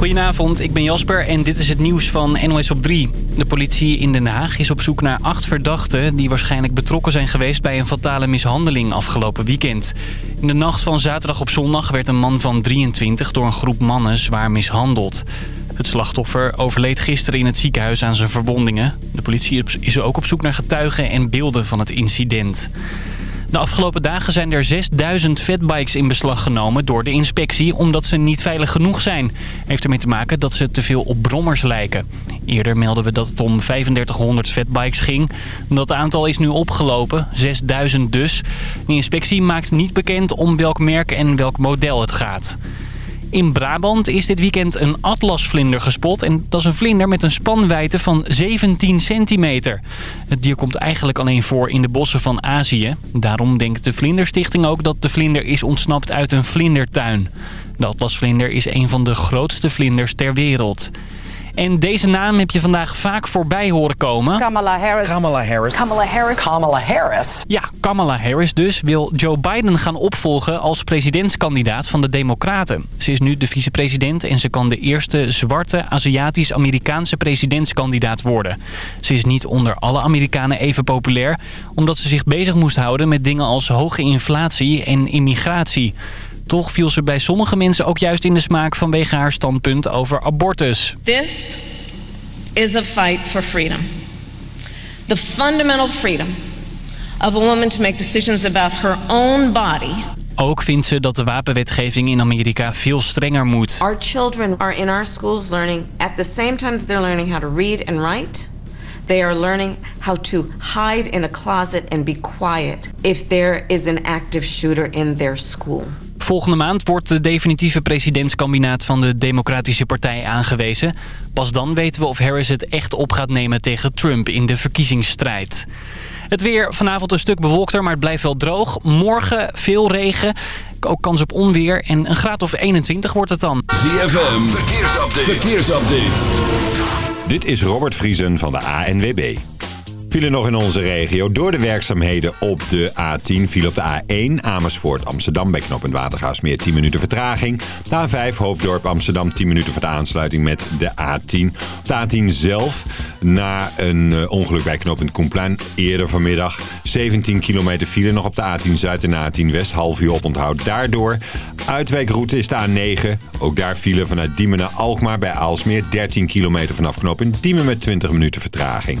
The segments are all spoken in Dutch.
Goedenavond, ik ben Jasper en dit is het nieuws van NOS op 3. De politie in Den Haag is op zoek naar acht verdachten... die waarschijnlijk betrokken zijn geweest bij een fatale mishandeling afgelopen weekend. In de nacht van zaterdag op zondag werd een man van 23 door een groep mannen zwaar mishandeld. Het slachtoffer overleed gisteren in het ziekenhuis aan zijn verwondingen. De politie is ook op zoek naar getuigen en beelden van het incident. De afgelopen dagen zijn er 6000 fatbikes in beslag genomen door de inspectie... omdat ze niet veilig genoeg zijn. Heeft ermee te maken dat ze te veel op brommers lijken. Eerder melden we dat het om 3500 fatbikes ging. Dat aantal is nu opgelopen, 6000 dus. De inspectie maakt niet bekend om welk merk en welk model het gaat. In Brabant is dit weekend een atlasvlinder gespot. En dat is een vlinder met een spanwijdte van 17 centimeter. Het dier komt eigenlijk alleen voor in de bossen van Azië. Daarom denkt de Vlinderstichting ook dat de vlinder is ontsnapt uit een vlindertuin. De atlasvlinder is een van de grootste vlinders ter wereld. En deze naam heb je vandaag vaak voorbij horen komen. Kamala Harris. Kamala Harris. Kamala Harris. Kamala Harris. Ja, Kamala Harris dus wil Joe Biden gaan opvolgen als presidentskandidaat van de Democraten. Ze is nu de vicepresident en ze kan de eerste zwarte Aziatisch-Amerikaanse presidentskandidaat worden. Ze is niet onder alle Amerikanen even populair, omdat ze zich bezig moest houden met dingen als hoge inflatie en immigratie. Toch viel ze bij sommige mensen ook juist in de smaak vanwege haar standpunt over abortus. This is a fight for freedom. The fundamental freedom of a woman to make decisions about her own body. Ook vindt ze dat de wapenwetgeving in Amerika veel strenger moet. Our children are in our schools learning at the same time that they're learning how to read and write. They are learning how to hide in a closet and be quiet if there is an active shooter in their school. Volgende maand wordt de definitieve presidentskandidaat van de Democratische Partij aangewezen. Pas dan weten we of Harris het echt op gaat nemen tegen Trump in de verkiezingsstrijd. Het weer vanavond een stuk bewolkter, maar het blijft wel droog. Morgen veel regen, ook kans op onweer en een graad of 21 wordt het dan. ZFM, verkeersupdate. verkeersupdate. Dit is Robert Vriesen van de ANWB. Vielen nog in onze regio door de werkzaamheden op de A10. Viel op de A1 Amersfoort Amsterdam bij knooppunt Watergaasmeer 10 minuten vertraging. De A5 Hoofddorp Amsterdam 10 minuten voor de aansluiting met de A10. Op de A10 zelf na een eh, ongeluk bij knooppunt Koenplein eerder vanmiddag. 17 kilometer file nog op de A10 Zuid en A10 West. Half uur op onthoud daardoor. Uitwijkroute is de A9. Ook daar file vanuit Diemen naar Alkmaar bij Aalsmeer. 13 kilometer vanaf knooppunt Diemen met 20 minuten vertraging.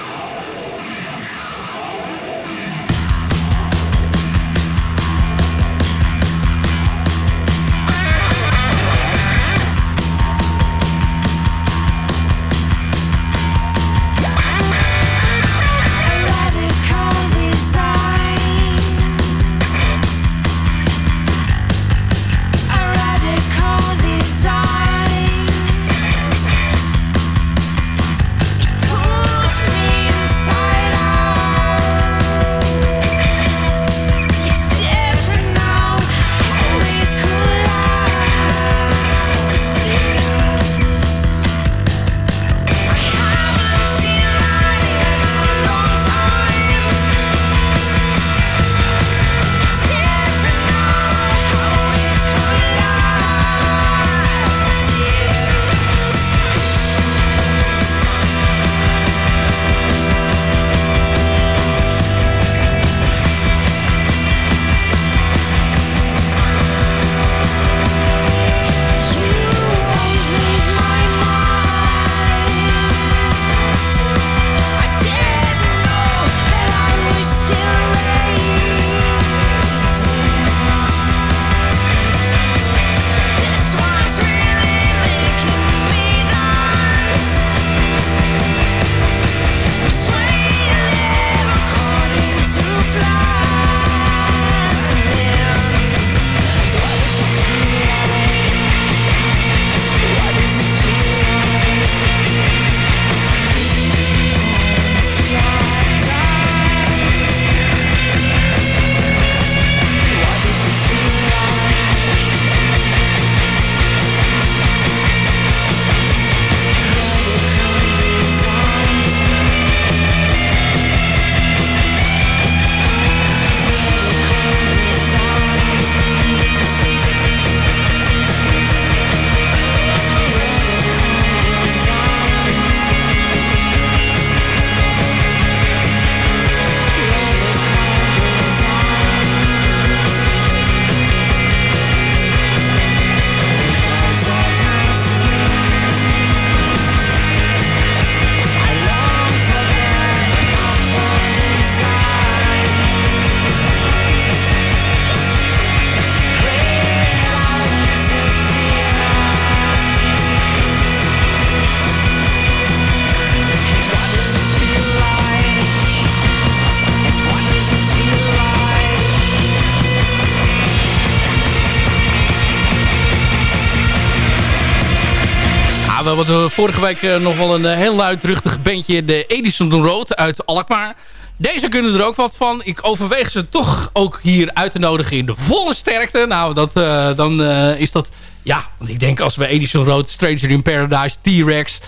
Vorige week eh, nog wel een eh, heel luidruchtig bandje. De Edison Road uit Alkmaar. Deze kunnen er ook wat van. Ik overweeg ze toch ook hier uit te nodigen in de volle sterkte. Nou, dat, uh, dan is dat... Ja, want ik denk als we Edison Road, Stranger in Paradise, T-Rex...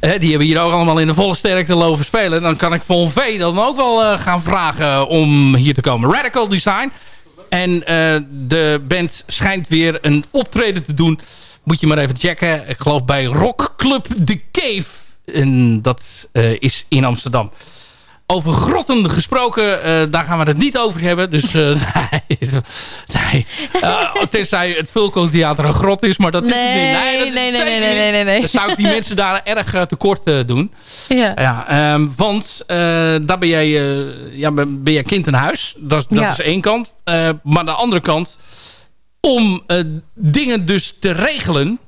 Die hebben hier ook allemaal in de volle sterkte lopen spelen. Dan kan ik Von V dan ook wel gaan vragen om hier te komen. Radical Design. En de band schijnt weer een optreden te doen moet je maar even checken. Ik geloof bij Rock Club The Cave. En dat uh, is in Amsterdam. Over grotten gesproken, uh, daar gaan we het niet over hebben. Dus uh, nee, nee. tenzij het Vulko-theater een grot is, maar dat nee, is het niet. Nee, dat nee, is nee, nee, nee, nee, nee, nee. Dan zou ik die mensen daar erg tekort doen. Ja. ja um, want daar ben jij, ja, ben, ben jij kind in huis. Dat, dat Ja. is één kant. maar aan de andere kant om uh, dingen dus te regelen...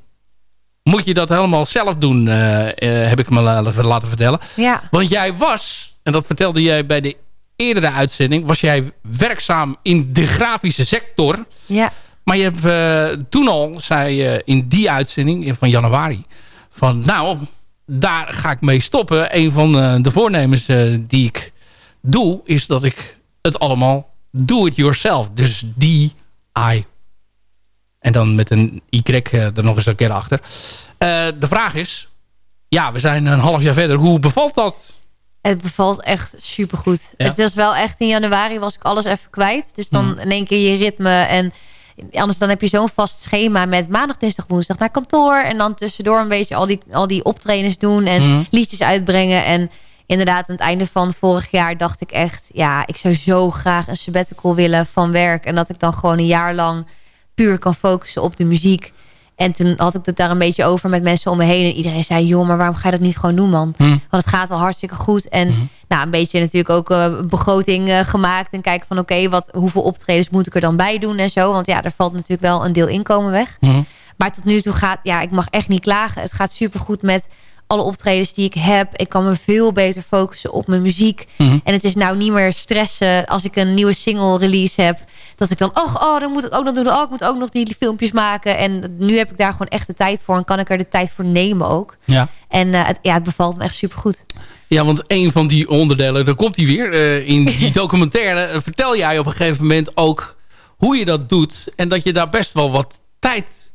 moet je dat helemaal zelf doen, uh, uh, heb ik me laten, vertellen. Ja. Want jij was, en dat vertelde jij bij de eerdere uitzending... was jij werkzaam in de grafische sector. Ja. Maar je hebt toen al, zei je in die uitzending van januari... van nou, daar ga ik mee stoppen. Een van de voornemens die ik doe... is dat ik het allemaal do-it-yourself. Dus die I en dan met een Y er nog eens een keer achter. Uh, de vraag is... Ja, we zijn een half jaar verder. Hoe bevalt dat? Het bevalt echt supergoed. Ja. Het was wel echt... In januari was ik alles even kwijt. Dus dan Mhm. in één keer je ritme. En anders dan heb je zo'n vast schema... met maandag, dinsdag, woensdag naar kantoor. En dan tussendoor een beetje al die, al die optredens doen. En Mhm. liedjes uitbrengen. En inderdaad, aan het einde van vorig jaar dacht ik echt... Ja, ik zou zo graag een sabbatical willen van werk. En dat ik dan gewoon een jaar lang puur kan focussen op de muziek. En toen had ik het daar een beetje over met mensen om me heen. En iedereen zei, joh, maar waarom ga je dat niet gewoon doen, man? Hm. Want het gaat wel hartstikke goed. En Mhm. nou, een beetje natuurlijk ook eh, begroting eh, gemaakt. En kijken van, oké, wat hoeveel optredens moet ik er dan bij doen en zo. Want ja, er valt natuurlijk wel een deel inkomen weg. Mhm. Maar tot nu toe gaat, ja, ik mag echt niet klagen. Het gaat supergoed met alle optredens die ik heb. Ik kan me veel beter focussen op mijn muziek. En het is nou niet meer stressen als ik een nieuwe single release heb. Dat ik dan, oh, oh dan moet ik ook nog doen. Oh, ik moet ook nog die filmpjes maken. En nu heb ik daar gewoon echt de tijd voor. En kan ik er de tijd voor nemen ook. Ja. En eh, het, ja, het bevalt me echt supergoed. Ja, want een van die onderdelen, daar komt hij weer. eh, in die documentaire eh, vertel jij op een gegeven moment ook hoe je dat doet. En dat je daar best wel wat tijd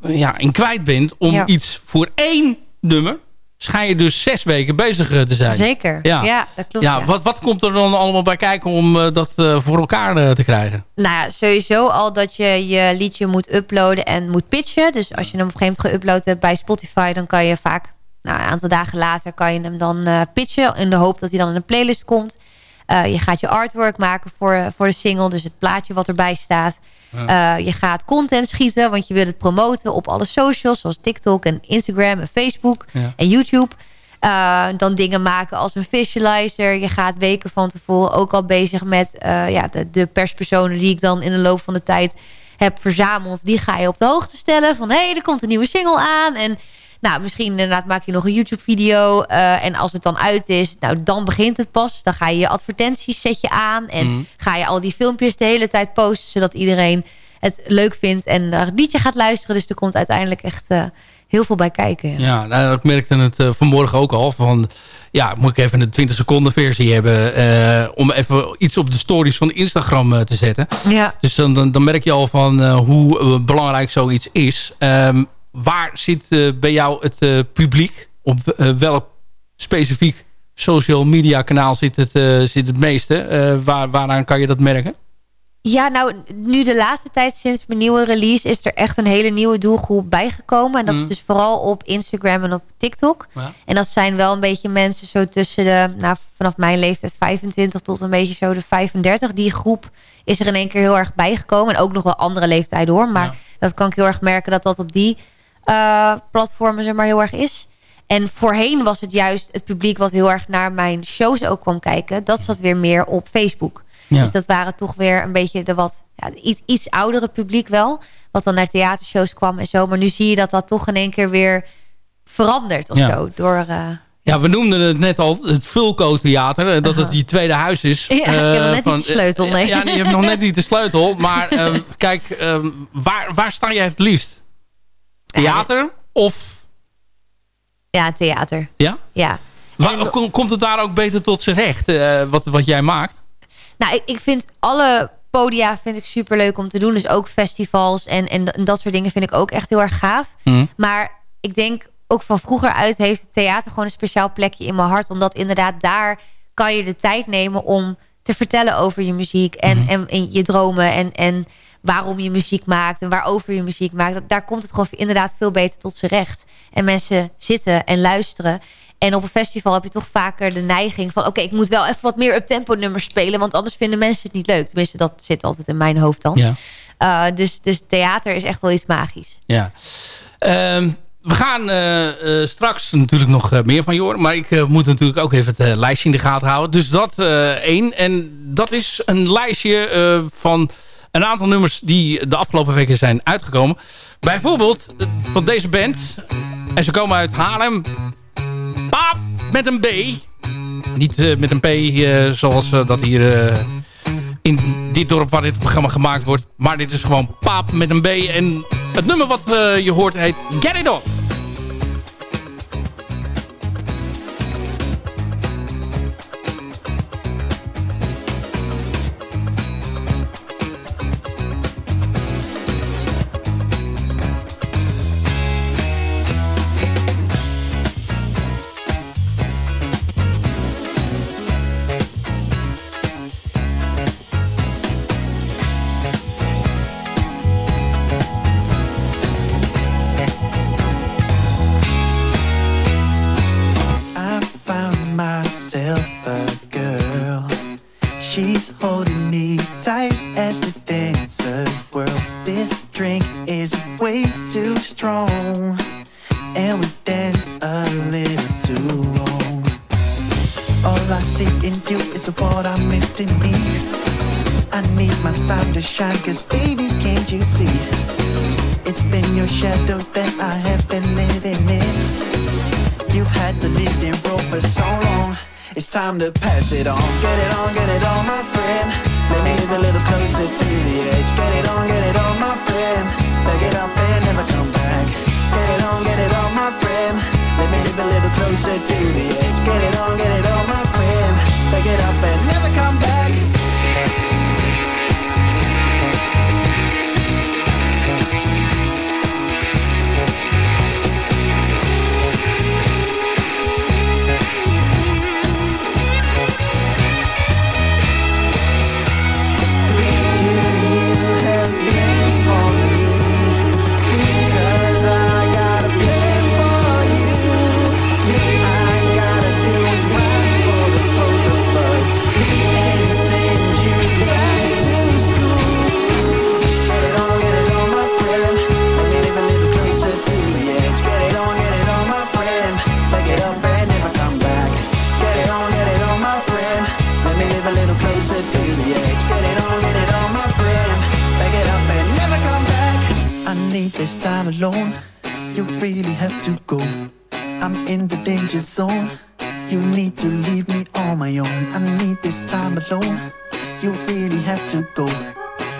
ja, in kwijt bent om Ja. iets voor één nummer. Schijn je dus zes weken bezig eh, te zijn. Zeker. Ja. Ja, dat klopt. Ja, ja. Wat, wat komt er dan allemaal bij kijken om eh, dat eh, voor elkaar te krijgen? Nou ja, sowieso al dat je je liedje moet uploaden en moet pitchen. Dus als je hem op een gegeven moment geüpload hebt bij Spotify... dan kan je vaak, nou, een aantal dagen later... kan je hem dan pitchen in de hoop dat hij dan in een playlist komt. Je gaat je artwork maken voor, voor de single. Dus het plaatje wat erbij staat. Eh, je gaat content schieten, want je wil het promoten op alle socials... zoals TikTok en Instagram en Facebook Ja. en YouTube... Uh, dan dingen maken als een visualizer. Je gaat weken van tevoren ook al bezig met uh, ja, de, de, perspersonen die ik dan in de loop van de tijd heb verzameld. Die ga je op de hoogte stellen van hé, hey, er komt een nieuwe single aan. En nou, misschien inderdaad maak je nog een YouTube video. Uh, en als het dan uit is, nou dan begint het pas. Dan ga je je advertenties zet je aan. En Mhm. ga je al die filmpjes de hele tijd posten. Zodat iedereen het leuk vindt en naar het liedje gaat luisteren. Dus er komt uiteindelijk echt uh, heel veel bij kijken. Ja, Ja, nou, ik merkte het uh, vanmorgen ook al. Van, ja, moet ik even een 20 seconden versie hebben... Uh, om even iets op de stories van Instagram te zetten. ja. Dus dan, dan, dan merk je al van hoe belangrijk zoiets is. Um, waar zit bij jou het publiek? Op welk specifiek social media kanaal zit het, zit het meeste? waar, waaraan kan je dat merken? Ja, nou, nu de laatste tijd sinds mijn nieuwe release... is er echt een hele nieuwe doelgroep bijgekomen. En dat Mm. is dus vooral op Instagram en op TikTok. Ja. En dat zijn wel een beetje mensen zo tussen de... Nou, vanaf mijn leeftijd 25 tot een beetje zo de 35. Die groep is er in één keer heel erg bijgekomen. En ook nog wel andere leeftijden hoor. Maar Ja. dat kan ik heel erg merken dat dat op die platformen zeg maar heel erg is. En voorheen was het juist het publiek wat heel erg naar mijn shows ook kwam kijken. Dat zat weer meer op Facebook. Ja. Dus dat waren toch weer een beetje de wat ja, iets, iets oudere publiek wel. Wat dan naar theatershows kwam en zo. Maar nu zie je dat dat toch in één keer weer verandert of Ja. zo. Door, uh, Ja, we noemden het net al, het Vulco Theater. eh, Dat het je tweede huis is. Ja, ik heb nog net niet de sleutel, nee. Ja, je hebt nog net niet de sleutel. Maar um, kijk, um, waar, waar sta jij het liefst? Theater of Ja, theater. Ja? Ja. Maar, En- kom- komt het daar ook beter tot zijn recht, eh, wat, wat jij maakt? Nou, ik, ik vind alle podia vind ik super leuk om te doen. Dus ook festivals en, en, en dat soort dingen vind ik ook echt heel erg gaaf. Mhm. Maar ik denk ook van vroeger uit heeft het theater gewoon een speciaal plekje in mijn hart. Omdat inderdaad daar kan je de tijd nemen om te vertellen over je muziek. En, Mhm. en, en je dromen en, en waarom je muziek maakt. En waarover je muziek maakt. Dat- Daar komt het gewoon inderdaad veel beter tot zijn recht. En mensen zitten en luisteren. En op een festival heb je toch vaker de neiging van... oké, ik moet wel even wat meer up-tempo nummers spelen... want anders vinden mensen het niet leuk. Tenminste, dat zit altijd in mijn hoofd dan. Ja. Uh, dus, dus theater is echt wel iets magisch. Ja. Ehm, we gaan eh, eh, straks natuurlijk nog eh, meer van je horen. Maar ik eh, moet natuurlijk ook even het eh, lijstje in de gaten houden. Dus dat eh, één. En dat is een lijstje eh, van een aantal nummers die de afgelopen weken zijn uitgekomen. Bijvoorbeeld van deze band. En ze komen uit Haarlem. Paap met een B. Niet eh, met een P eh, zoals eh, dat hier... in dit dorp waar dit programma gemaakt wordt. Maar dit is gewoon paap met een B. En het nummer wat je hoort heet Get It On. Pass it on. Get it on, get it on, You really have to go. I'm in the danger zone. You need to leave me on my own. I need this time alone. You really have to go.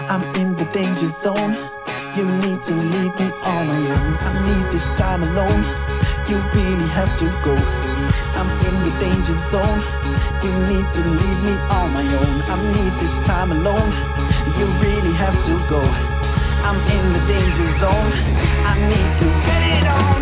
I'm in the danger zone. You need to leave me on my own. I need this time alone. You really have to go. I'm in the danger zone. You need to leave me on my own. I need this time alone. You really have to go. I'm in the danger zone. I need to get it on.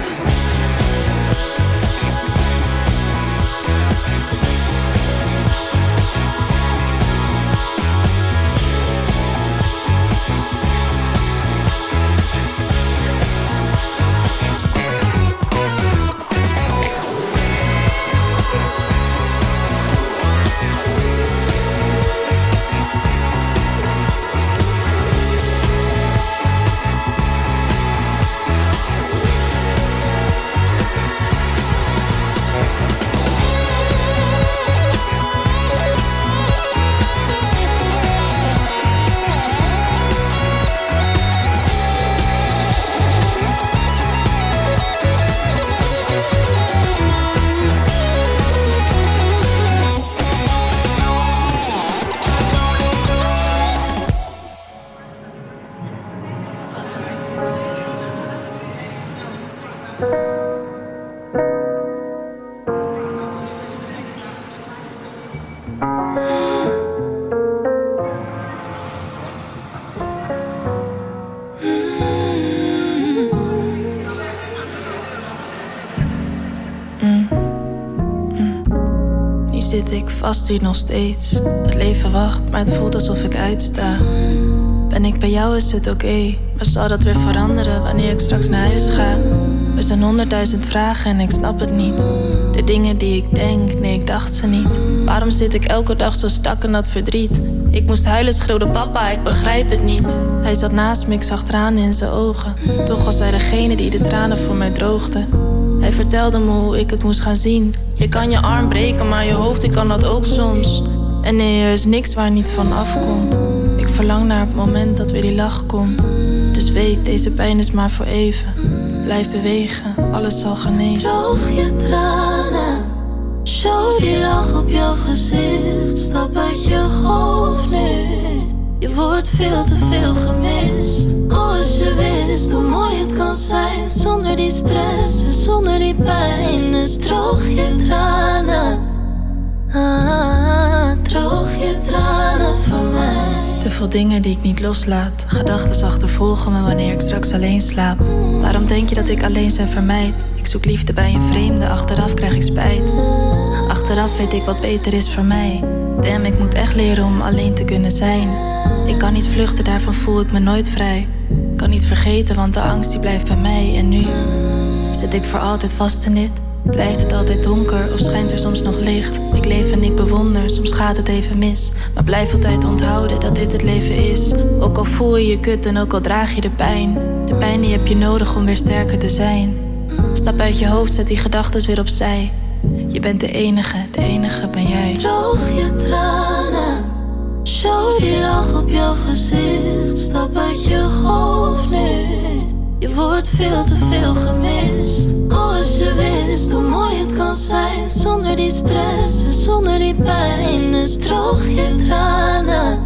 Vast hier nog steeds. Het leven wacht, maar het voelt alsof ik uitsta. Ben ik bij jou is het oké, maar zal dat weer veranderen wanneer ik straks naar huis ga? Er zijn honderdduizend vragen en ik snap het niet. De dingen die ik denk, nee, ik dacht ze niet. Waarom zit ik elke dag zo stak in dat verdriet? Ik moest huilen, schreeuwde papa, ik begrijp het niet. Hij zat naast me, ik zag tranen in zijn ogen. Toch was hij degene die de tranen voor mij droogde. Vertelde me hoe ik het moest gaan zien. Je kan je arm breken, maar je hoofd, ik kan dat ook soms. En nee, er is niks waar niet van afkomt. Ik verlang naar het moment dat weer die lach komt. Dus weet, deze pijn is maar voor even. Blijf bewegen, alles zal genezen. Droog je tranen, show die lach op jouw gezicht. Stap uit je hoofd nu. Je wordt veel te veel gemist. Oh, als je wist hoe mooi het kan zijn zonder die stress en zonder die pijn. Dus droog je tranen. Ah, droog je tranen voor mij. Te veel dingen die ik niet loslaat. Gedachten achtervolgen me wanneer ik straks alleen slaap. Waarom denk je dat ik alleen zijn vermijd? Ik zoek liefde bij een vreemde, achteraf krijg ik spijt. Achteraf weet ik wat beter is voor mij. Ik moet echt leren om alleen te kunnen zijn. Ik kan niet vluchten, daarvan voel ik me nooit vrij. Kan niet vergeten, want de angst die blijft bij mij. En nu zit ik voor altijd vast in dit. Blijft het altijd donker of schijnt er soms nog licht? Ik leef en ik bewonder, soms gaat het even mis. Maar blijf altijd onthouden dat dit het leven is. Ook al voel je je kut en ook al draag je de pijn. De pijn die heb je nodig om weer sterker te zijn. Stap uit je hoofd, zet die gedachten weer opzij. Je bent de enige, de enige ben jij. Droog je tranen, show die lach op jouw gezicht. Stap uit je hoofd nu. Je wordt veel te veel gemist. Als je wist hoe mooi het kan zijn zonder die stress en zonder die pijn. Dus droog je tranen.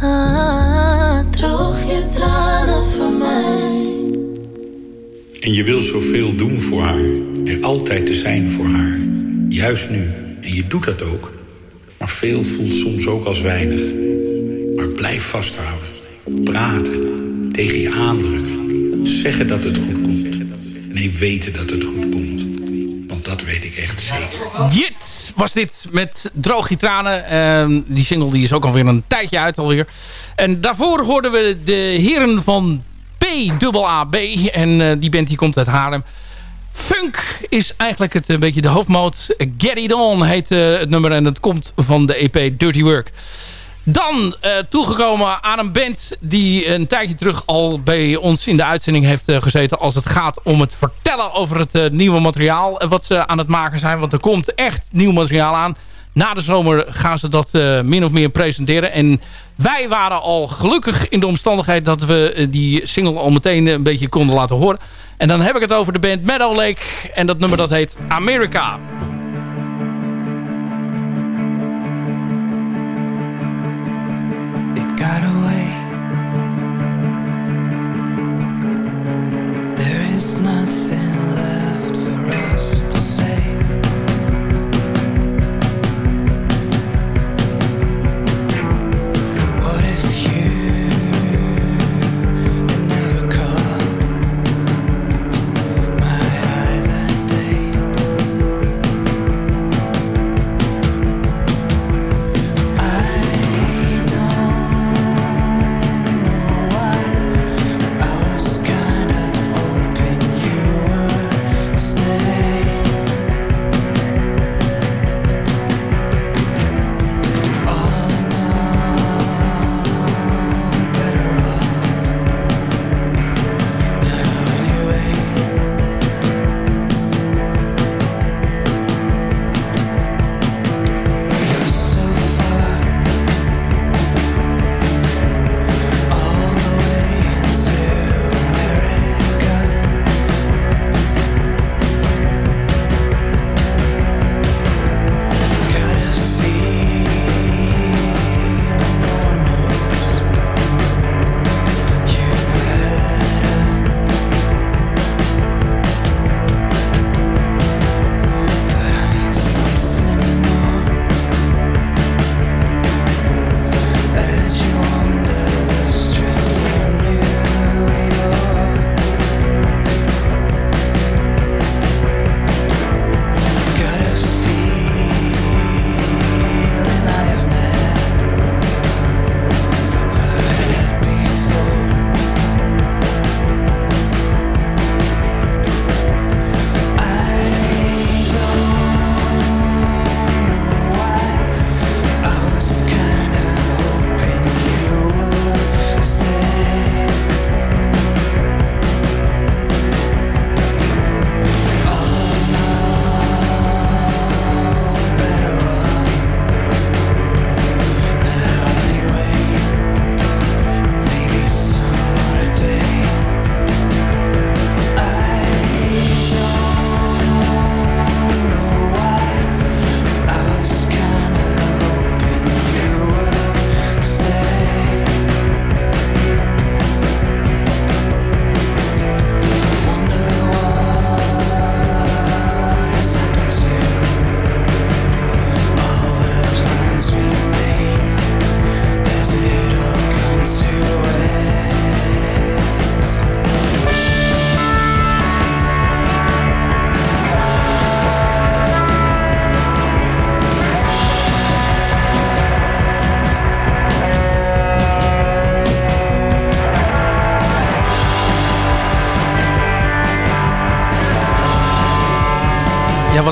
Ah, droog je tranen voor mij. En je wil zoveel doen voor haar. Er altijd te zijn voor haar. Juist nu. En je doet dat ook. Maar veel voelt soms ook als weinig. Maar blijf vasthouden. Praten. Tegen je aandrukken. Zeggen dat het goed komt. Nee, weten dat het goed komt. Want dat weet ik echt zeker. Jit was dit met Droog tranen. Ehm, die single die is ook alweer een tijdje uit alweer. En daarvoor hoorden we de heren van PAAB. En eh, die band die komt uit Haarlem. Funk is eigenlijk het, een beetje de hoofdmoot. Get It On heet eh, het nummer en het komt van de EP Dirty Work. Dan uh, toegekomen aan een band die een tijdje terug al bij ons in de uitzending heeft gezeten. Als het gaat om het vertellen over het nieuwe materiaal wat ze aan het maken zijn. Want er komt echt nieuw materiaal aan. Na de zomer gaan ze dat min of meer presenteren. En wij waren al gelukkig in de omstandigheid dat we die single al meteen een beetje konden laten horen. En dan heb ik het over de band Meadow Lake. En dat nummer dat heet America. got away. There is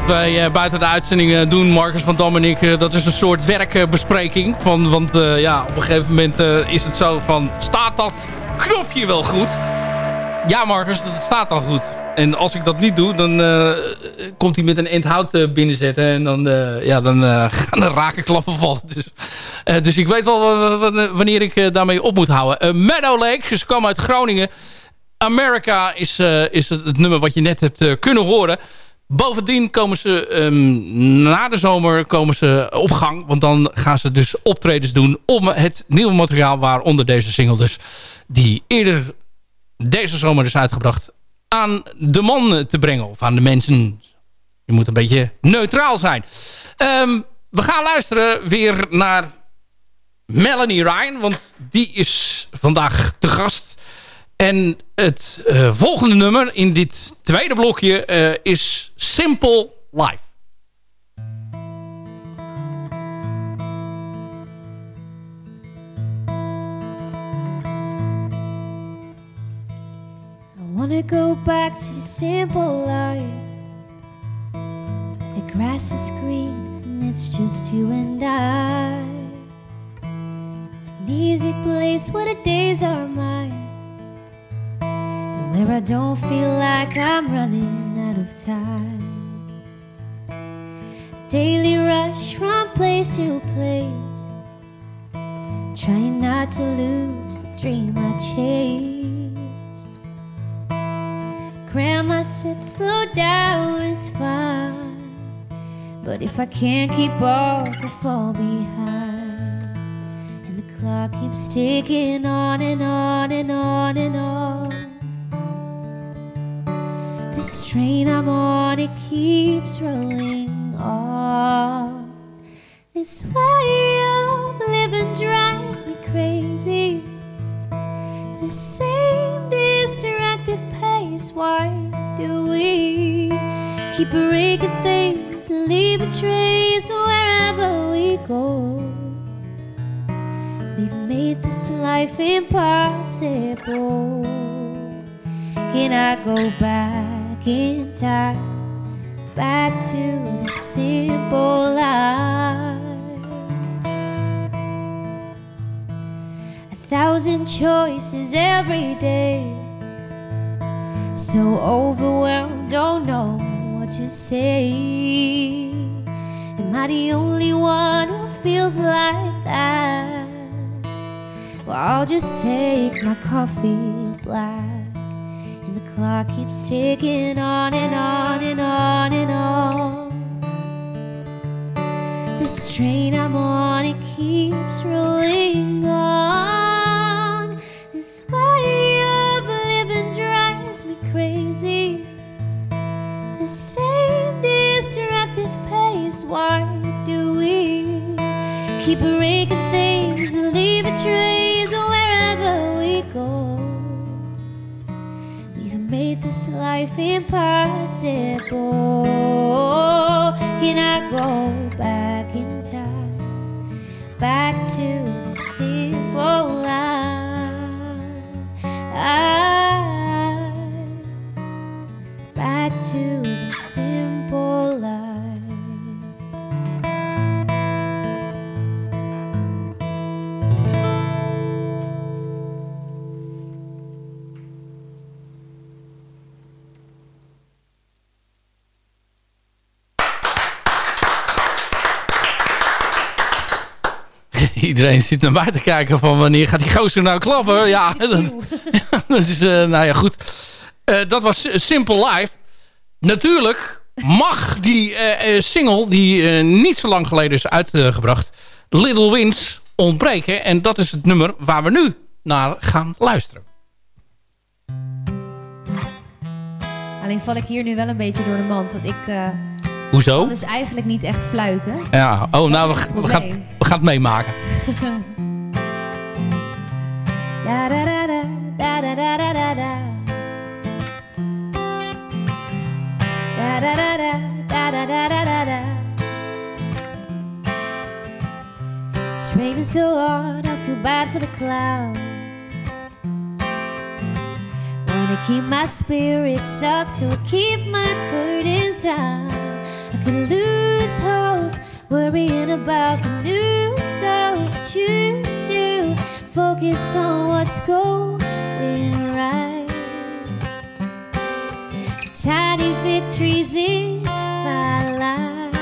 wat wij buiten de uitzending doen, Marcus van Dam en ik, dat is een soort werkbespreking. Van, want ja, op een gegeven moment is het zo van, staat dat knopje wel goed? Ja, Marcus, dat staat al goed. En als ik dat niet doe, dan komt hij met een end hout binnenzetten. En dan, ja, dan gaan er rakenklappen vallen. Dus, dus ik weet wel wanneer ik daarmee op moet houden. Meadow Lake, ze kwam uit Groningen. America is, is het, nummer wat je net hebt kunnen horen. Bovendien komen ze um, na de zomer komen ze op gang. Want dan gaan ze dus optredens doen om het nieuwe materiaal... waaronder deze single dus... die eerder deze zomer is uitgebracht... aan de man te brengen. Of aan de mensen. Je moet een beetje neutraal zijn. Um, we gaan luisteren weer naar Melanie Ryan. Want die is vandaag te gast en het uh, volgende nummer in dit tweede blokje uh, is Simple Life. I wanna go back to the simple life. The grass is green and it's just you and I. An easy place where the days are mine where I don't feel like I'm running out of time. Daily rush from place to place, trying not to lose the dream I chase. Grandma said, slow down, it's fine. But if I can't keep up, I fall behind. And the clock keeps ticking on and on and on and on. Train I'm on, it keeps rolling on. This way of living drives me crazy. The same destructive pace, why do we keep breaking things and leave a trace wherever we go? We've made this life impossible. Can I go back? Back to the simple life. A thousand choices every day. So overwhelmed, don't know what to say. Am I the only one who feels like that? Well, I'll just take my coffee black clock keeps ticking on and on and on and on. This train I'm on, it keeps rolling life impossible. Can I go back in time, back to the simple life? I, iedereen zit naar mij te kijken van wanneer gaat die gozer nou klappen. Ja, dat, dat is, uh, nou ja, goed. Uh, dat was Simple Life. Natuurlijk mag die uh, single, die niet zo lang geleden is uitgebracht, Little Wins, ontbreken. En dat is het nummer waar we nu naar gaan luisteren. Alleen val ik hier nu wel een beetje door de mand. Want ik Hoezo? dus eigenlijk niet echt fluiten. Ja, oh, nou, we, we, gaan, we gaan het meemaken. da da da da da da da da da da da da da da da da da da It's raining so hard, I feel bad for the clouds Wanna keep my spirits up, so I keep my curtains down Could lose hope worrying about the news. So choose to focus on what's going right. Tiny victories in my life.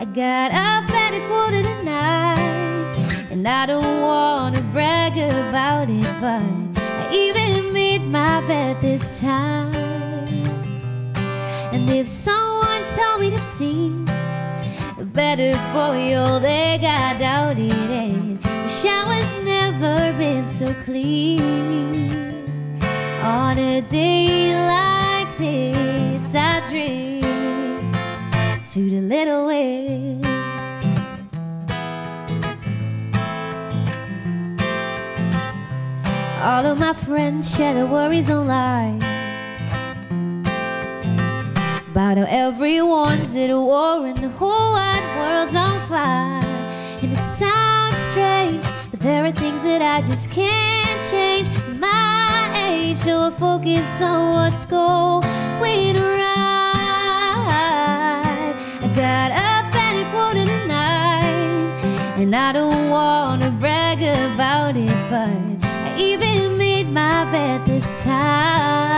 I got up at a quarter to nine, and I don't wanna brag about it, but I even made my bed this time. And if someone told me to see a better boy, oh, they got doubt it ain't. The shower's never been so clean. On a day like this, I drink to the little ways. All of my friends share their worries online about how everyone's at war and the whole wide world's on fire. And it sounds strange, but there are things that I just can't change. My age, so I focus on what's going right. I got up at a quarter to and I don't wanna brag about it, but I even made my bed this time.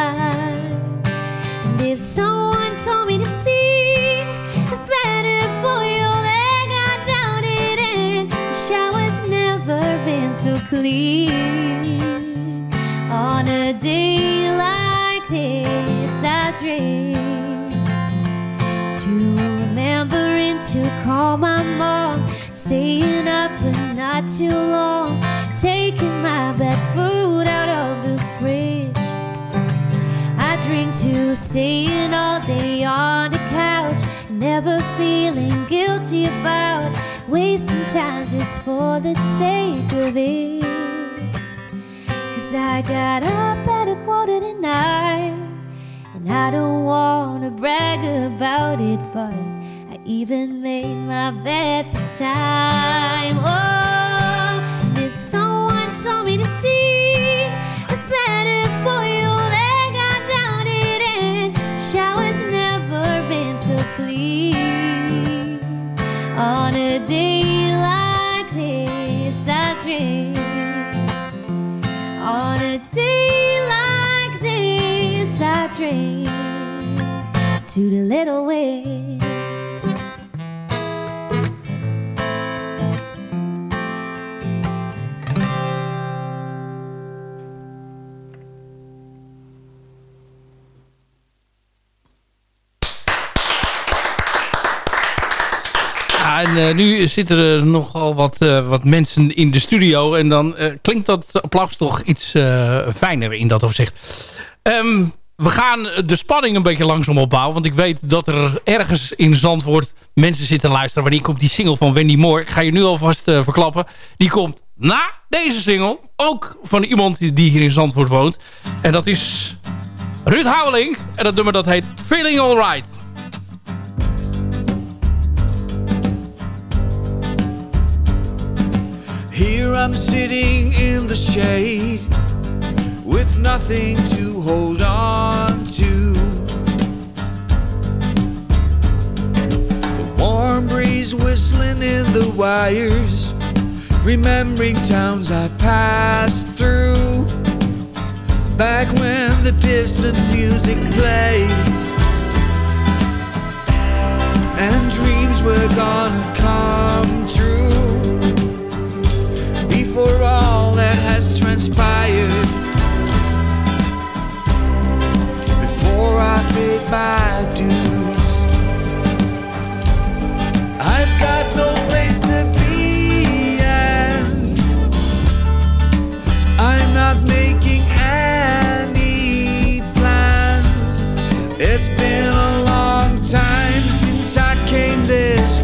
And if someone told me to see a better boy, oh, they got doubted, and the shower's never been so clean. On a day like this, I dream to remembering to call my mom, staying up but not too long, taking my bad food out of the fridge. To staying all day on the couch, never feeling guilty about wasting time just for the sake of it. Cause I got up at a quarter to nine, and I don't wanna brag about it, but I even made my bed this time. Oh, to the little ways. En eh, nu zitten er nogal wat, eh, wat mensen in de studio. En dan eh, klinkt dat applaus toch iets eh, fijner in dat opzicht. Ehm, we gaan de spanning een beetje langzaam opbouwen. Want ik weet dat er ergens in Zandvoort mensen zitten luisteren. Wanneer komt die single van Wendy Moore? Ik ga je nu alvast eh, verklappen. Die komt na deze single. Ook van iemand die hier in Zandvoort woont. En dat is Ruud Houweling. En dat nummer dat heet Feeling Alright. Here I'm sitting in the shade with nothing to hold on to. The warm breeze whistling in the wires, remembering towns I passed through. Back when the distant music played and dreams were gonna come true before all that has transpired. Before I paid my dues, I've got no place to be, and I'm not making any plans. It's been a long time since I came this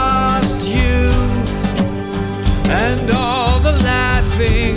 and all the laughing.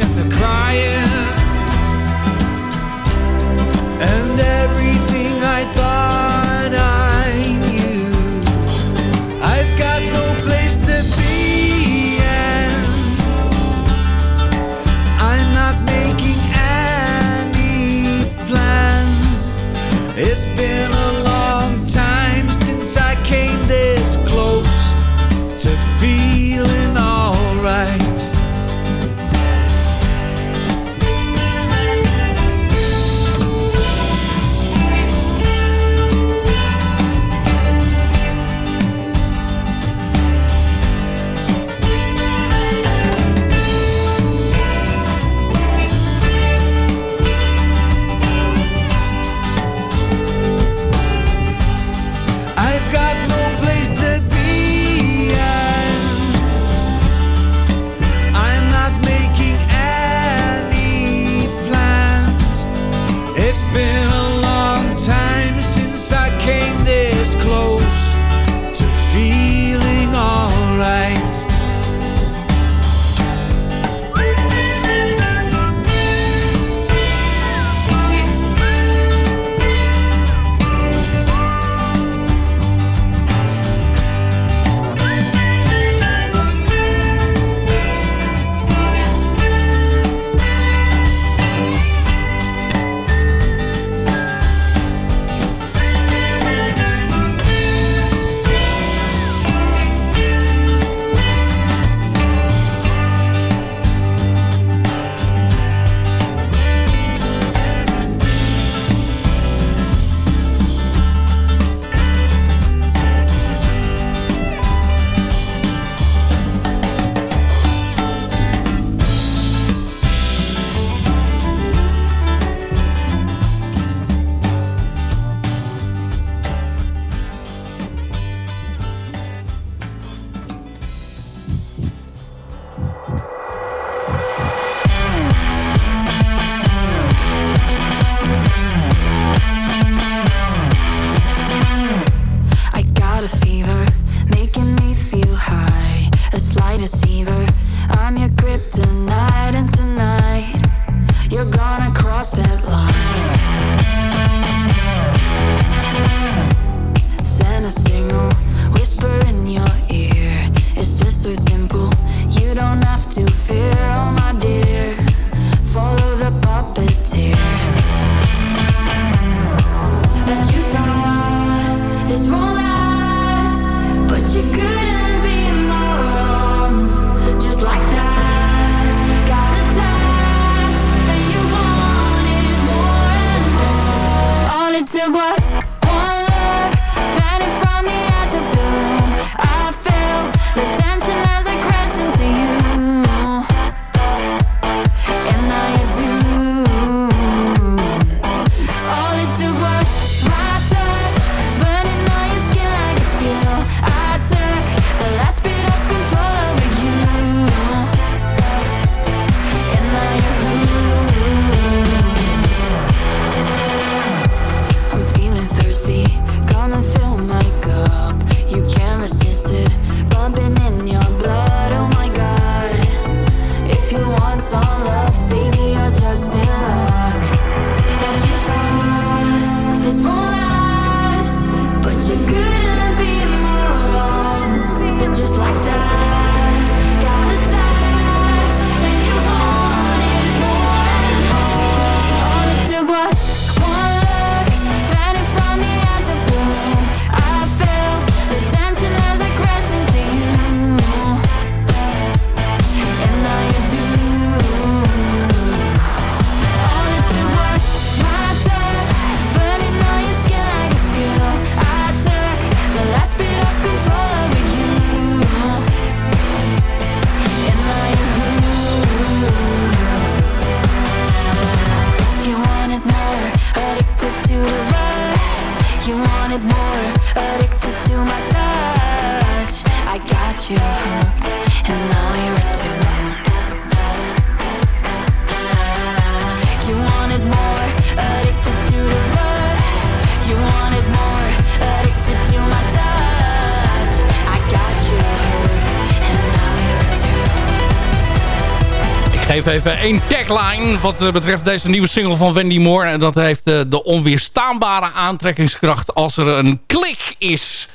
Even één tagline wat betreft deze nieuwe single van Wendy Moore. En dat heeft de onweerstaanbare aantrekkingskracht als er een klik is.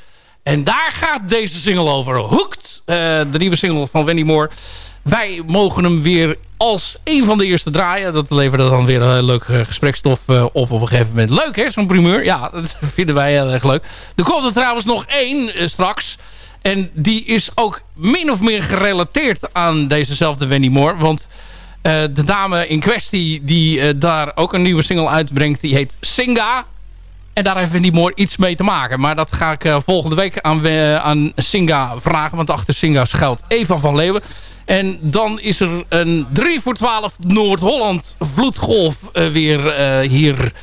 En daar gaat deze single over. Hooked, de nieuwe single van Wendy Moore. Wij mogen hem weer als een van de eerste draaien. Dat levert dan weer een leuk gesprekstof op op een gegeven moment. Leuk hè, zo'n primeur. Ja, dat vinden wij heel erg leuk. Er komt er trouwens nog één straks. En die is ook min of meer gerelateerd aan dezezelfde Wendy Moore. Want de dame in kwestie die uh, daar ook een nieuwe single uitbrengt... die heet Singa. En daar heeft Wendy Moore iets mee te maken. Maar dat ga ik uh, volgende week aan, aan Singa vragen. Want achter Singa schuilt Eva van Leeuwen. En dan is er een 3 voor 12 Noord-Holland vloedgolf weer hier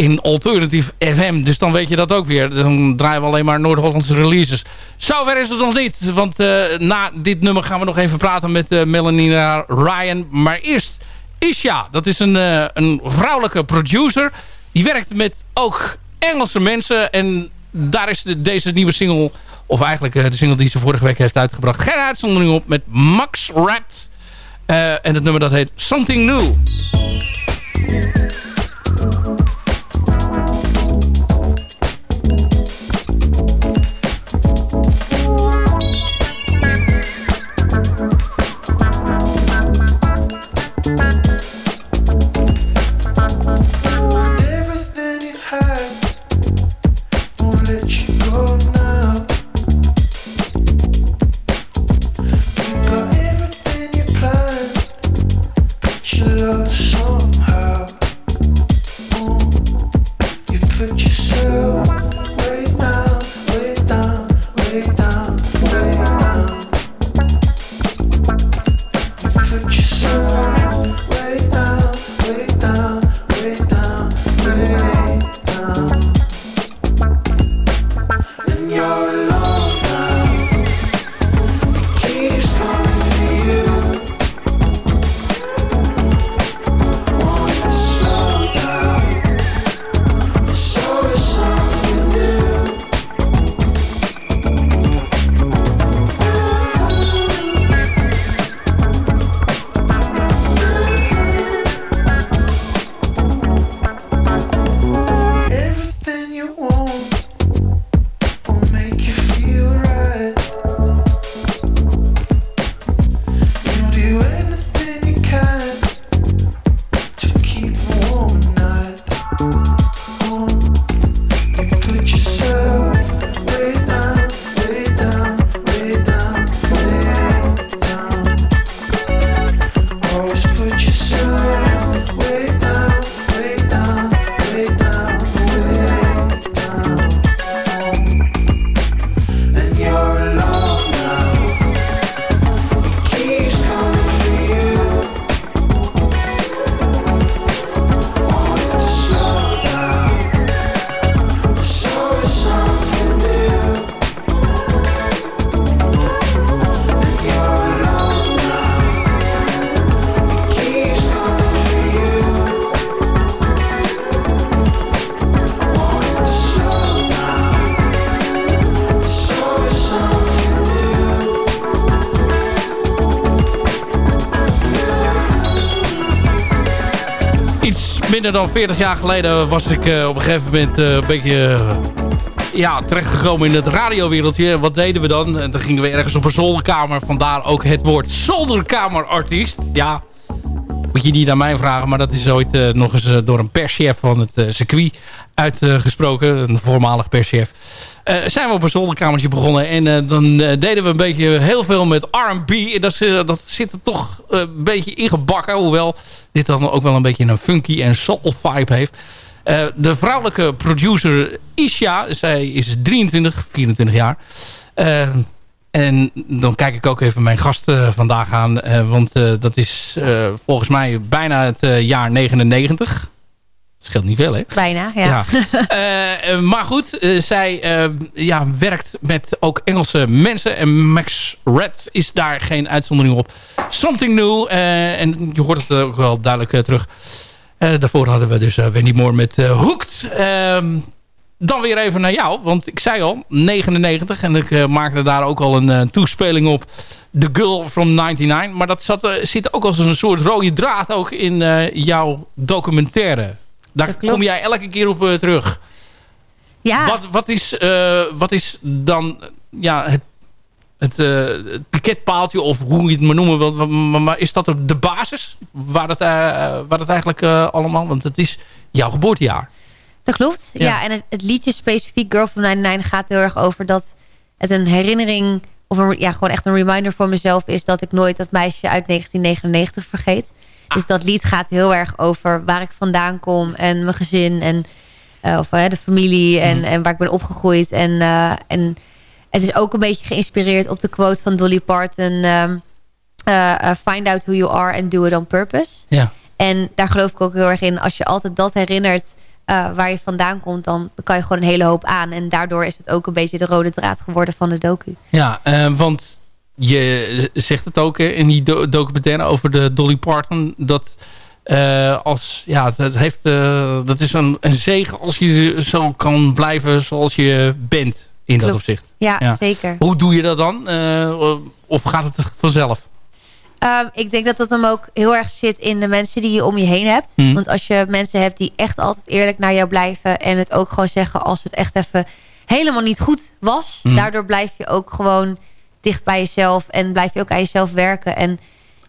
in Alternative FM. Dus dan weet je dat ook weer. Dan draaien we alleen maar Noord-Hollandse releases. Zover is het nog niet. Want uh, na dit nummer gaan we nog even praten met uh, Melanina Ryan. Maar eerst Isha. Dat is een, uh, een vrouwelijke producer. Die werkt met ook Engelse mensen. En daar is de, deze nieuwe single... Of eigenlijk de single die ze vorige week heeft uitgebracht. Geen uitzondering op met Max Rat. en het nummer dat heet Something New. Minder dan 40 jaar geleden was ik uh, op een gegeven moment uh, een beetje uh, ja, terechtgekomen in het radiowereldje. Wat deden we dan? En dan gingen we ergens op een zolderkamer. Vandaar ook het woord zolderkamerartiest. Ja, moet je niet aan mij vragen. Maar dat is ooit nog eens door een perschef van het circuit uitgesproken. een voormalig perschef. zijn we op een zolderkamertje begonnen. En dan deden we een beetje heel veel met R&B. En dat, dat zit er toch een beetje ingebakken. Hoewel dit dan ook wel een beetje een funky en soul vibe heeft. Uh, de vrouwelijke producer Isha, zij is 23, 24 jaar. Uh, en dan kijk ik ook even mijn gast uh, vandaag aan. want dat is volgens mij bijna het jaar 99. Scheelt niet veel, hè? Bijna, ja. ja. maar goed, zij ja, werkt met ook Engelse mensen. En Max Red is daar geen uitzondering op. Something New. en je hoort het ook wel duidelijk terug. daarvoor hadden we dus Wendy Moore met Hooked. dan weer even naar jou. Want ik zei al, 99. En ik maakte daar ook al een toespeling op. The Girl from 99. Maar dat zat, zit ook als een soort rode draad ook in jouw documentaire. Daar kom jij elke keer op terug. Ja. Wat, wat, is, wat is dan ja, het het, uh, het piketpaaltje of hoe je het maar noemen wilt. Maar, is dat de basis waar het, uh, waar het eigenlijk allemaal... Want het is jouw geboortejaar. Dat klopt. Ja, en het, het, liedje specifiek Girl from 99 gaat heel erg over dat het een herinnering... of een, ja, gewoon echt een reminder voor mezelf is... dat ik nooit dat meisje uit 1999 vergeet. Ah. Dus dat lied gaat heel erg over waar ik vandaan kom en mijn gezin... en of de familie en, mm. en waar ik ben opgegroeid. En, en het is ook een beetje geïnspireerd op de quote van Dolly Parton. Um, uh, find out who you are and do it on purpose. Ja. En daar geloof ik ook heel erg in. Als je altijd dat herinnert uh, waar je vandaan komt... Dan, kan je gewoon een hele hoop aan. En daardoor is het ook een beetje de rode draad geworden van de docu. Ja, uh, want je zegt het ook in die do documentaire over de Dolly Parton... dat... Uh, als, ja, dat, heeft, uh, dat is een, een zegen als je zo kan blijven zoals je bent in dat opzicht. Ja, zeker. Hoe doe je dat dan? Uh, of gaat het vanzelf? Um, ik denk dat dat hem ook heel erg zit in de mensen die je om je heen hebt. Mhm. Want als je mensen hebt die echt altijd eerlijk naar jou blijven... en het ook gewoon zeggen als het echt even helemaal niet goed was... Mhm. daardoor blijf je ook gewoon dicht bij jezelf... en blijf je ook aan jezelf werken. En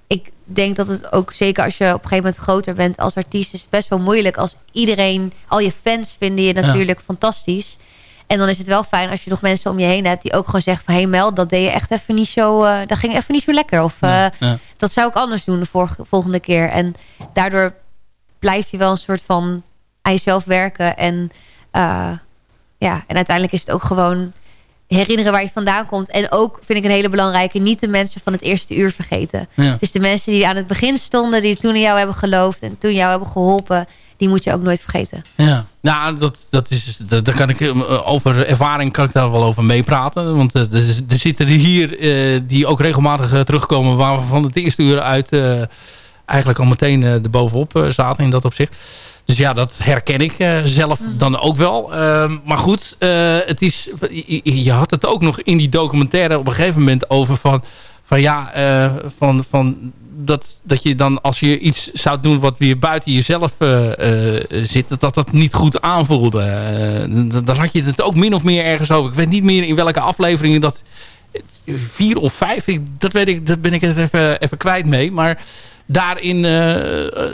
ik denk dat het ook zeker als je op een gegeven moment groter bent als artiest... is het best wel moeilijk als iedereen... al je fans vinden je natuurlijk fantastisch... En dan is het wel fijn als je nog mensen om je heen hebt... die ook gewoon zeggen van... hé hey Mel, dat deed je echt even niet zo... Uh, dat ging even niet zo lekker. Of uh, dat zou ik anders doen de volgende keer. En daardoor blijf je wel een soort van aan jezelf werken. En, uh, ja, en uiteindelijk is het ook gewoon herinneren waar je vandaan komt. En ook, vind ik een hele belangrijke... niet de mensen van het eerste uur vergeten. Ja. Dus de mensen die aan het begin stonden... die toen in jou hebben geloofd en toen jou hebben geholpen die moet je ook nooit vergeten. Ja, nou, dat, dat is, dat, daar kan ik eh, over ervaring kan ik daar wel over meepraten. Want uh, er, er, zitten hier uh, die ook regelmatig uh, terugkomen... waar we van het eerste uur uit eigenlijk al meteen er bovenop zaten in dat opzicht. Dus ja, dat herken ik zelf dan ook wel. Ehm, maar goed, het is, je, je, had het ook nog in die documentaire op een gegeven moment over van... van ja, van, van dat, dat je dan als je iets zou doen wat weer buiten jezelf zit, dat, dat niet goed aanvoelde. Dan had je het ook min of meer ergens over. Ik weet niet meer in welke afleveringen dat vier of vijf, ik, dat weet ik, dat ben ik het even, even kwijt mee. Maar daarin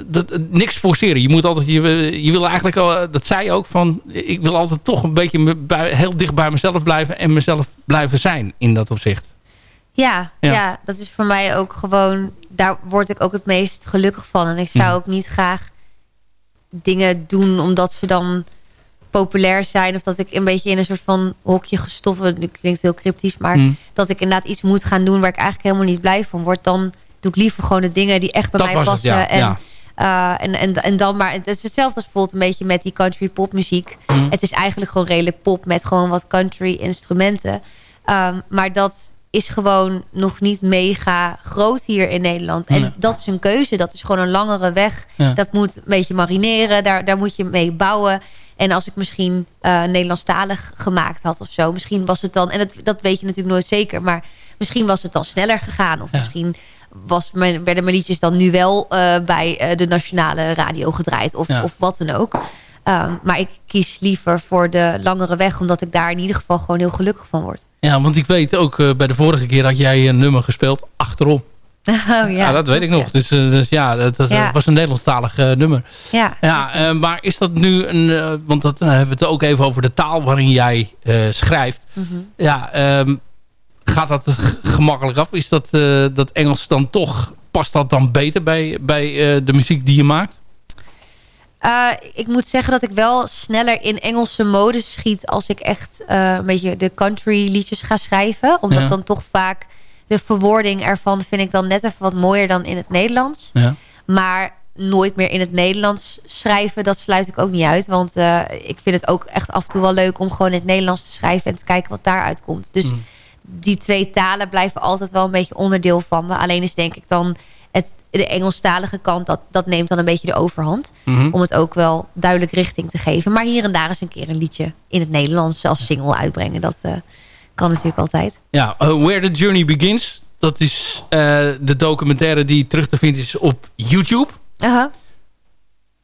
dat, niks forceren. Je moet altijd, je, je wil eigenlijk, dat zei ook van, ik wil altijd toch een beetje bij, heel dicht bij mezelf blijven en mezelf blijven zijn in dat opzicht. Ja, ja, ja. dat is voor mij ook gewoon... daar word ik ook het meest gelukkig van. En ik zou ook niet graag dingen doen... omdat ze dan populair zijn... of dat ik een beetje in een soort van hokje gestopt... dat klinkt heel cryptisch... maar Mm. dat ik inderdaad iets moet gaan doen... waar ik eigenlijk helemaal niet blij van word... dan doe ik liever gewoon de dingen die echt bij Dat mij het, passen. ja, en, ja. uh, en, en, en dan maar... Het is hetzelfde als bijvoorbeeld een beetje met die country popmuziek. Mm. Het is eigenlijk gewoon redelijk pop... met gewoon wat country instrumenten. Um, maar dat is gewoon nog niet mega groot hier in Nederland. En Nee. dat is een keuze. Dat is gewoon een langere weg. Ja. Dat moet een beetje marineren. Daar, daar moet je mee bouwen. En als ik misschien uh, Nederlandstalig gemaakt had of zo. Misschien was het dan... En dat, dat weet je natuurlijk nooit zeker. Maar misschien was het dan sneller gegaan. Of misschien was mijn, werden mijn liedjes dan nu wel uh, bij uh, de nationale radio gedraaid. Of, Ja. of wat dan ook. Um, maar ik kies liever voor de langere weg. Omdat ik daar in ieder geval gewoon heel gelukkig van word. Ja, want ik weet ook uh, bij de vorige keer had jij een nummer gespeeld achterom. Oh, ja, Ja, dat weet ik nog. Dus, dus ja, dat, dat Ja. was een Nederlandstalig uh, nummer. Ja, Ja, uh, maar is dat nu een... uh, want dat hebben we het ook even over de taal waarin jij schrijft. Mhm. Ja, um, gaat dat gemakkelijk af? Is dat, uh, dat Engels dan toch... Past dat dan beter bij, bij uh, de muziek die je maakt? Uh, ik moet zeggen dat ik wel sneller in Engelse mode schiet... als ik echt een beetje de country liedjes ga schrijven. Omdat Ja. dan toch vaak de verwoording ervan... vind ik dan net even wat mooier dan in het Nederlands. Ja. Maar nooit meer in het Nederlands schrijven, dat sluit ik ook niet uit. Want ik vind het ook echt af en toe wel leuk om gewoon in het Nederlands te schrijven... en te kijken wat daaruit komt. Dus Mm. Die twee talen blijven altijd wel een beetje onderdeel van me. Alleen is denk ik dan het, de Engelstalige kant, dat, dat neemt dan een beetje de overhand. Mhm. Om het ook wel duidelijk richting te geven. Maar hier en daar eens een keer een liedje in het Nederlands als single uitbrengen. Dat eh, kan natuurlijk altijd. Ja, eh, Where the Journey Begins. Dat is eh, de documentaire die terug te vinden is op YouTube. Aha.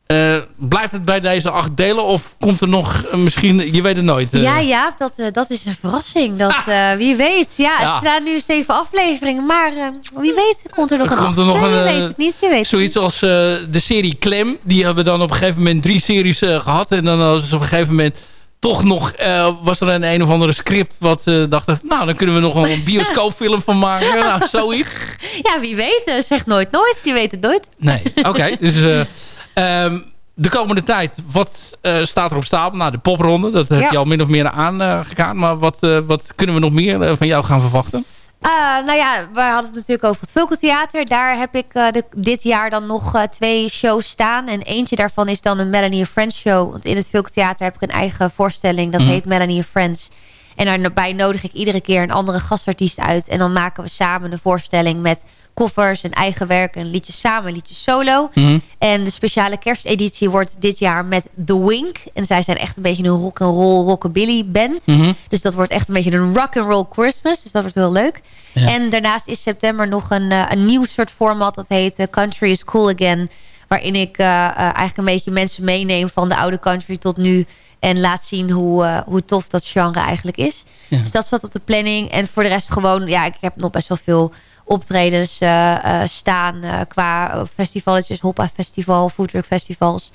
Eh, blijft het bij deze acht delen? Of komt er nog eh, misschien... Je weet het nooit. eh. Ja, ja, dat, dat is een verrassing. Dat, eh, wie weet. Ja, Ja. het staan nu zeven afleveringen. Maar wie weet komt er nog een komt er nog Nee, een, je weet het niet. Je weet het Zoiets als de serie Clem. Die hebben dan op een gegeven moment drie series eh, gehad. En dan was ze op een gegeven moment toch nog... was er een een of andere script wat eh dachten... Nou, dan kunnen we nog wel een bioscoopfilm van maken. nou, zoiets. Ja, wie weet. zeg nooit nooit. Je weet het nooit. Nee, oké. dus ehm, de komende tijd, wat eh, staat er op stapel? Nou, de popronde, dat heb Ja. je al min of meer aangekaart. maar wat, eh, wat kunnen we nog meer eh, van jou gaan verwachten? Eh, nou ja, we hadden het natuurlijk over het Vulkeltheater. Daar heb ik de- dit jaar dan nog twee shows staan. En eentje daarvan is dan een Melanie Friends show. Want in het Vulkeltheater heb ik een eigen voorstelling. Dat Mhm. heet Melanie Friends. En daarbij nodig ik iedere keer een andere gastartiest uit. En dan maken we samen een voorstelling met koffers en eigen werk. En liedjes samen, liedjes solo. Mhm. En de speciale kersteditie wordt dit jaar met The Wink. En zij zijn echt een beetje een rock'n'roll rockabilly band. Mhm. Dus dat wordt echt een beetje een rock'n'roll Christmas. Dus dat wordt heel leuk. Ja. En daarnaast is september nog een, eh, een nieuw soort format. Dat heet eh, Country is Cool Again. Waarin ik eh, eigenlijk een beetje mensen meeneem van de oude country tot nu. En laat zien hoe, eh, hoe tof dat genre eigenlijk is. Ja. Dus dat staat op de planning. En voor de rest gewoon, ja, ik heb nog best wel veel optredens eh, eh, staan. qua festivaletjes, Hoppa Festival, Foodtruck Festivals.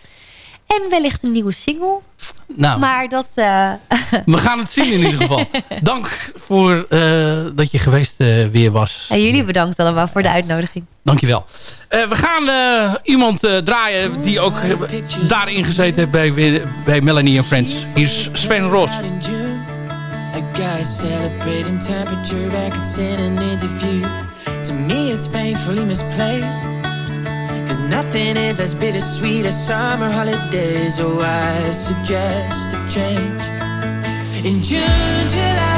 En wellicht een nieuwe single. Nou, Maar dat... eh, we gaan het zien in ieder geval. Dank voor eh, dat je geweest eh, weer was. en jullie bedankt allemaal voor de uitnodiging. Dankjewel. Eh we gaan eh, iemand eh, draaien die ook daarin gezeten heeft bij, bij Melanie and Friends. Hier is Sven Ross. in June. A guy celebrating temperature records in an interview. To me, it's painfully misplaced. Cause nothing is as bittersweet as summer holidays. Oh, I suggest a change. In June, July,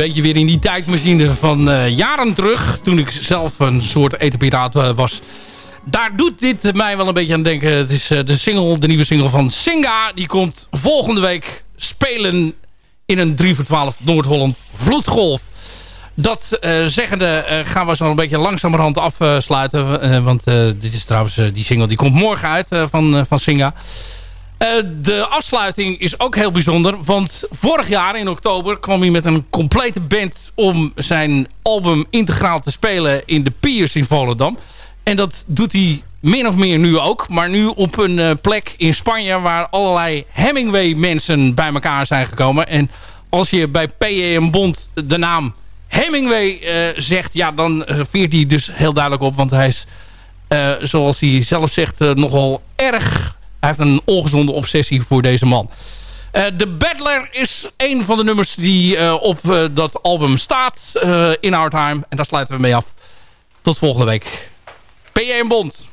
beetje weer in die tijdmachine van eh, jaren terug. Toen ik zelf een soort etapiraat uh, was. Daar doet dit mij wel een beetje aan denken. Het is uh, de, single, de nieuwe single van Singa. Die komt volgende week spelen in een 3 voor 12 Noord-Holland vloedgolf. Dat uh, zeggende gaan we zo een beetje langzamerhand afsluiten. Want dit is trouwens die single die komt morgen uit van, van Singa. De afsluiting is ook heel bijzonder. Want vorig jaar in oktober kwam hij met een complete band... om zijn album integraal te spelen in de Piers in Volendam. En dat doet hij min of meer nu ook. Maar nu op een plek in Spanje... waar allerlei Hemingway mensen bij elkaar zijn gekomen. En als je bij P.E.M. Bond de naam Hemingway uh, zegt, ja, dan veert hij dus heel duidelijk op. Want hij is, zoals hij zelf zegt, nogal erg... Hij heeft een ongezonde obsessie voor deze man. The Battler is een van de nummers die op dat album staat. in Our Time. En daar sluiten we mee af. Tot volgende week. P.J. Bond.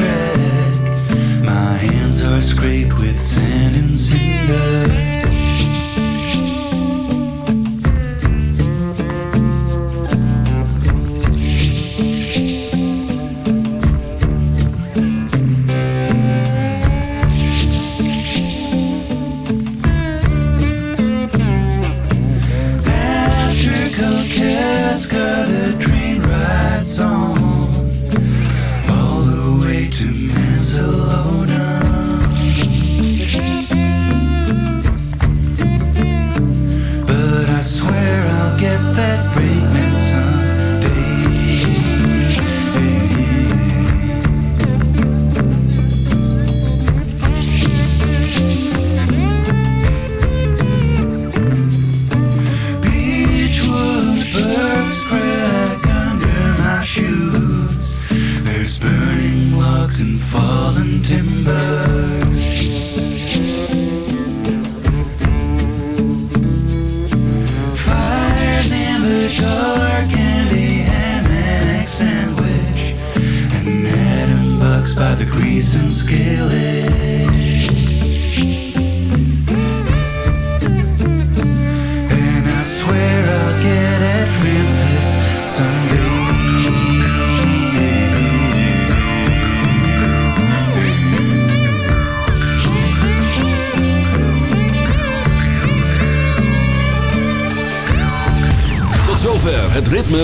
train.